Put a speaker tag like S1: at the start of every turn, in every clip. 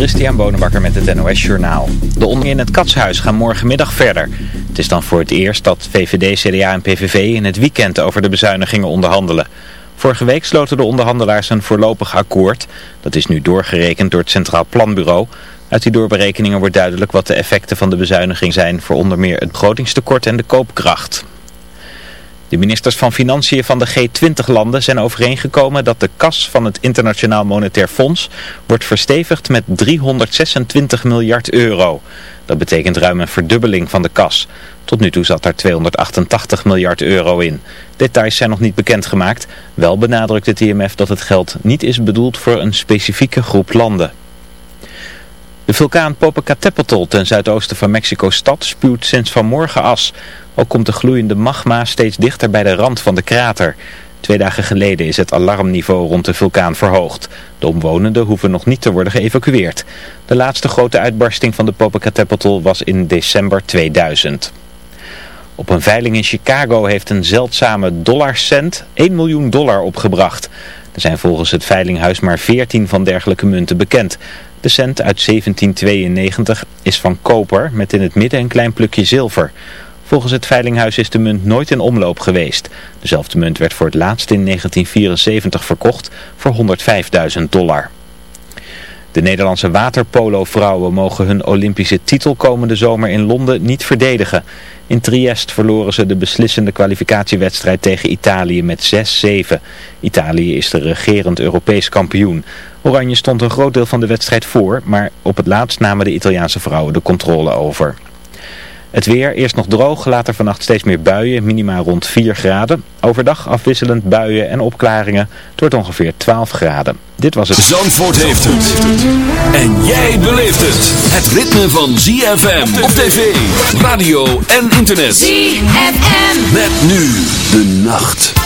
S1: Christian Bonenbakker met het NOS Journaal. De onder in het Katshuis gaan morgenmiddag verder. Het is dan voor het eerst dat VVD, CDA en PVV in het weekend over de bezuinigingen onderhandelen. Vorige week sloten de onderhandelaars een voorlopig akkoord. Dat is nu doorgerekend door het Centraal Planbureau. Uit die doorberekeningen wordt duidelijk wat de effecten van de bezuiniging zijn voor onder meer het begrotingstekort en de koopkracht. De ministers van Financiën van de G20-landen zijn overeengekomen dat de kas van het Internationaal Monetair Fonds wordt verstevigd met 326 miljard euro. Dat betekent ruim een verdubbeling van de kas. Tot nu toe zat daar 288 miljard euro in. Details zijn nog niet bekendgemaakt. Wel benadrukt het IMF dat het geld niet is bedoeld voor een specifieke groep landen. De vulkaan Popocatépetl ten zuidoosten van Mexico-stad spuwt sinds vanmorgen as. Ook komt de gloeiende magma steeds dichter bij de rand van de krater. Twee dagen geleden is het alarmniveau rond de vulkaan verhoogd. De omwonenden hoeven nog niet te worden geëvacueerd. De laatste grote uitbarsting van de Popocatépetl was in december 2000. Op een veiling in Chicago heeft een zeldzame dollarcent 1 miljoen dollar opgebracht. Er zijn volgens het veilinghuis maar 14 van dergelijke munten bekend. De cent uit 1792 is van koper met in het midden een klein plukje zilver. Volgens het veilinghuis is de munt nooit in omloop geweest. Dezelfde munt werd voor het laatst in 1974 verkocht voor 105.000 dollar. De Nederlandse waterpolo-vrouwen mogen hun Olympische titel komende zomer in Londen niet verdedigen. In Triest verloren ze de beslissende kwalificatiewedstrijd tegen Italië met 6-7. Italië is de regerend Europees kampioen. Oranje stond een groot deel van de wedstrijd voor, maar op het laatst namen de Italiaanse vrouwen de controle over. Het weer, eerst nog droog, later vannacht steeds meer buien, minima rond 4 graden. Overdag afwisselend buien en opklaringen, het wordt ongeveer 12 graden. Dit was het...
S2: Zandvoort heeft het. En jij beleeft het. Het ritme van ZFM op tv, radio en internet.
S3: ZFM.
S2: Met nu de nacht.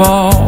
S4: of
S5: all.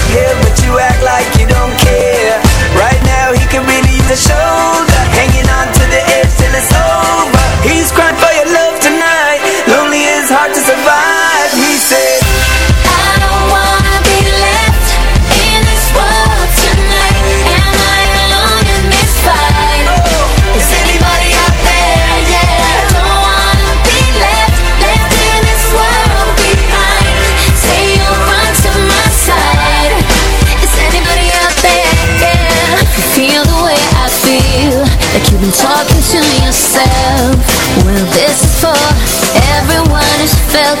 S6: felt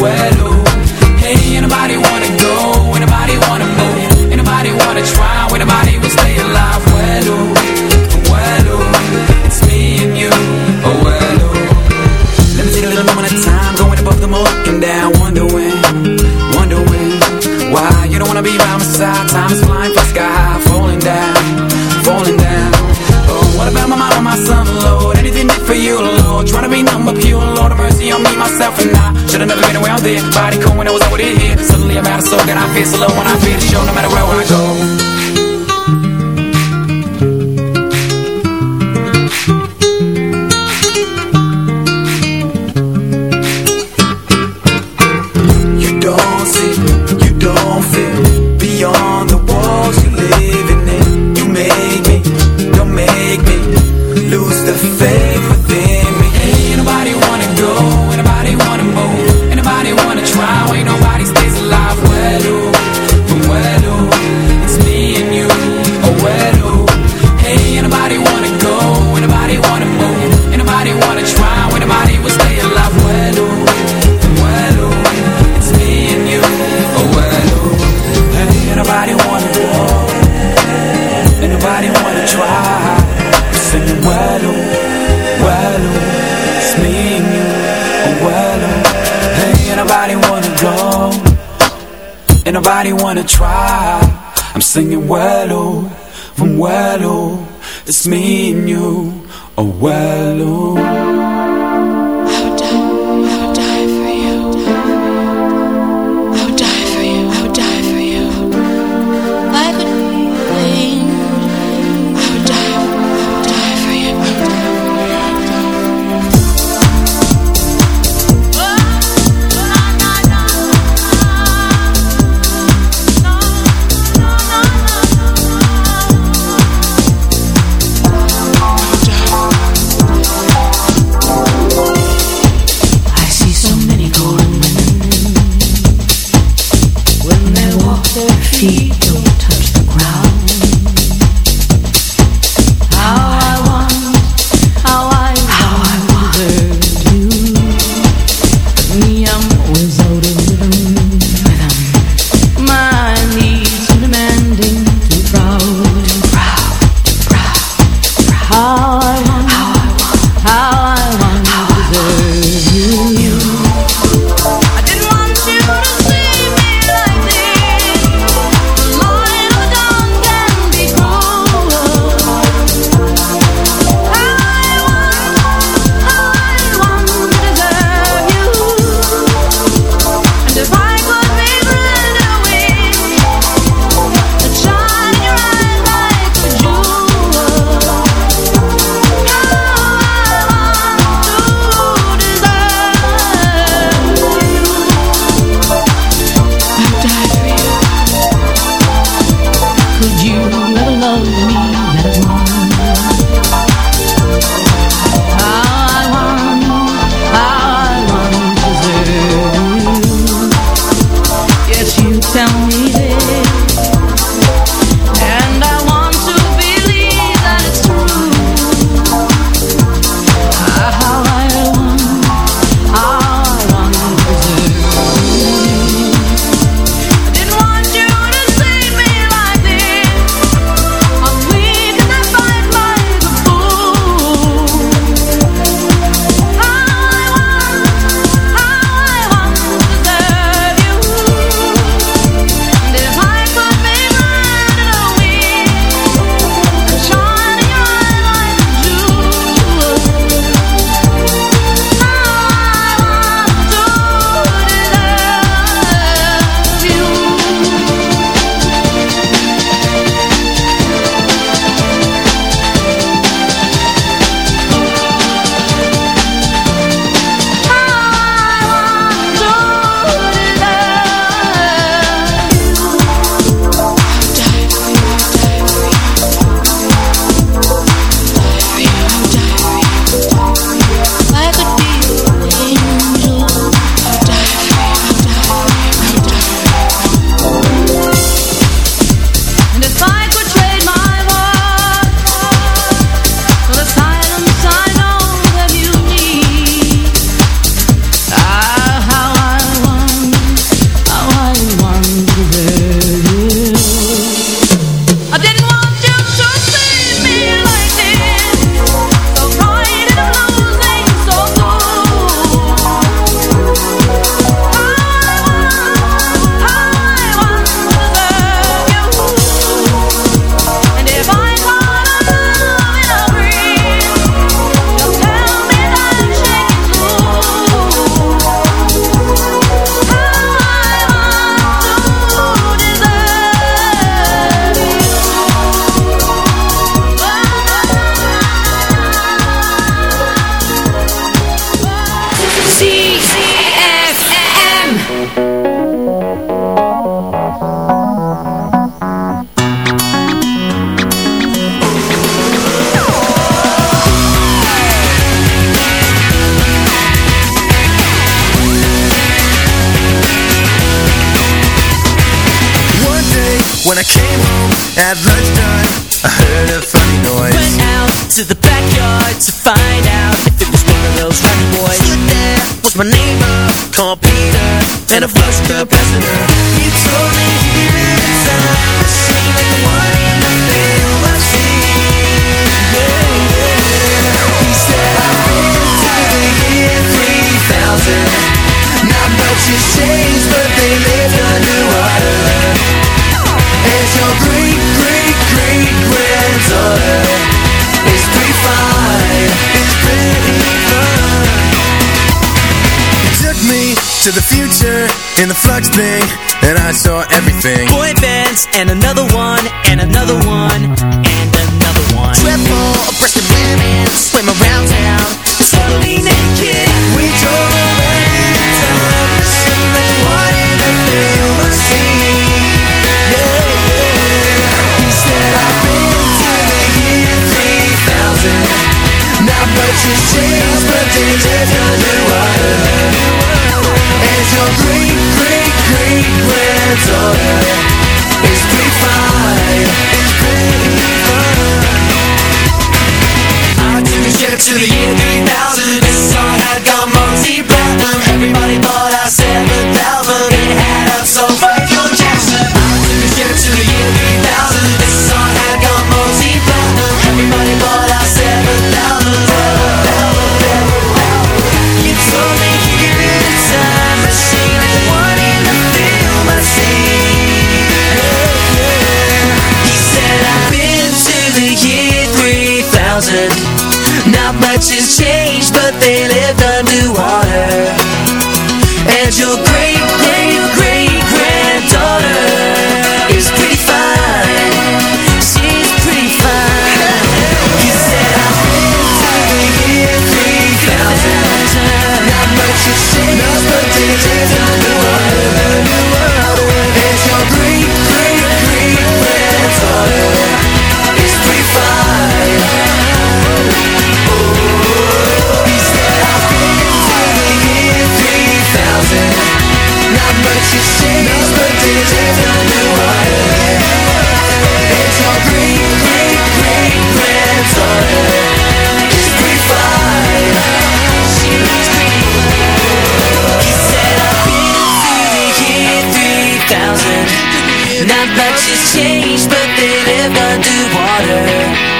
S7: Hey, ain't nobody wanna go, ain't nobody wanna move, ain't nobody wanna try, ain't nobody will stay alive. Ooh, it's me and you. Oh. Let me take a little moment of time, going above them, looking down, wondering, wondering why you don't wanna be by my side. Time is flying, fly sky falling down, falling down. Oh, what about my mama, my son, Lord? Anything for you, Lord? Trying to be number pure, Lord, mercy on me, myself, and I. Should've never been around there. Body cool when I was over here. Suddenly I'm out of soul, and I feel so low when I feel the show, no matter where I go. You don't see, you don't feel beyond the walls you're living in. You make me, don't make me lose the faith singing Wello, from Wello, it's me and you, oh
S8: Wello. flux thing, and I saw everything.
S9: Boy bands and another one
S8: that she's changed, but they
S5: never do water.